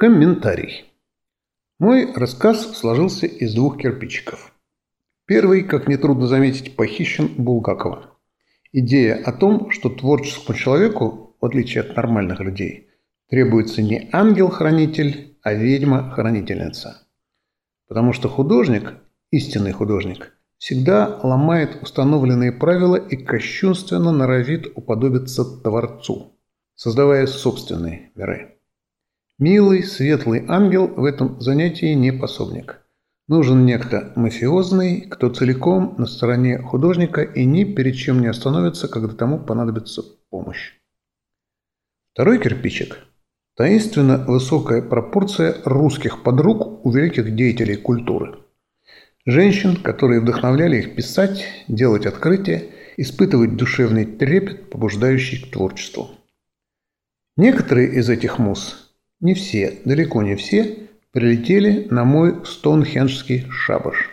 Комментарий. Мой рассказ сложился из двух кирпичиков. Первый, как нетрудно заметить, похищен Булгаковым. Идея о том, что творческому человеку, в отличие от нормальных людей, требуется не ангел-хранитель, а ведьма-хранительница. Потому что художник, истинный художник, всегда ломает установленные правила и кощунственно норовит уподобиться Творцу, создавая собственные миры. Милый, светлый ангел в этом занятии не пособник. Нужен некто мафиозный, кто целиком на стороне художника и ни перед чем не остановится, когда тому понадобится помощь. Второй кирпичик – таинственно высокая пропорция русских подруг у великих деятелей культуры. Женщин, которые вдохновляли их писать, делать открытия, испытывать душевный трепет, побуждающий к творчеству. Некоторые из этих муз – не все, далеко не все, прилетели на мой стоунхенджский шабаш.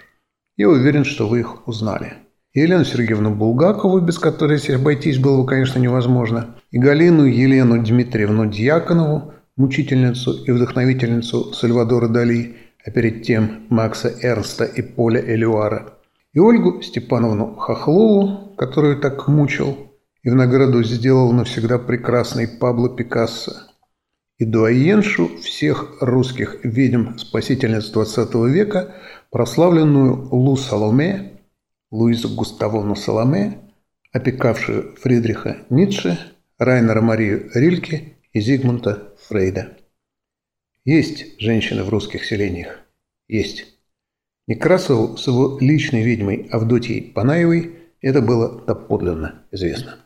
Я уверен, что вы их узнали. Елену Сергеевну Булгакову, без которой обойтись было бы, конечно, невозможно, и Галину Елену Дмитриевну Дьяконову, мучительницу и вдохновительницу Сальвадора Дали, а перед тем Макса Эрнста и Поля Элюара, и Ольгу Степановну Хохлову, которую так мучил и в награду сделал навсегда прекрасный Пабло Пикассо, и дуаеншу всех русских ведьм спасительниц XX века, прославленную Лу Саломе, Луизу Густавовну Саломе, опекавшую Фридриха Ницше, Райнера Марию Рильке и Зигмунда Фрейда. Есть женщины в русских селениях. Есть. Некрасову с его личной ведьмой Авдотьей Панаевой это было доподлинно известно.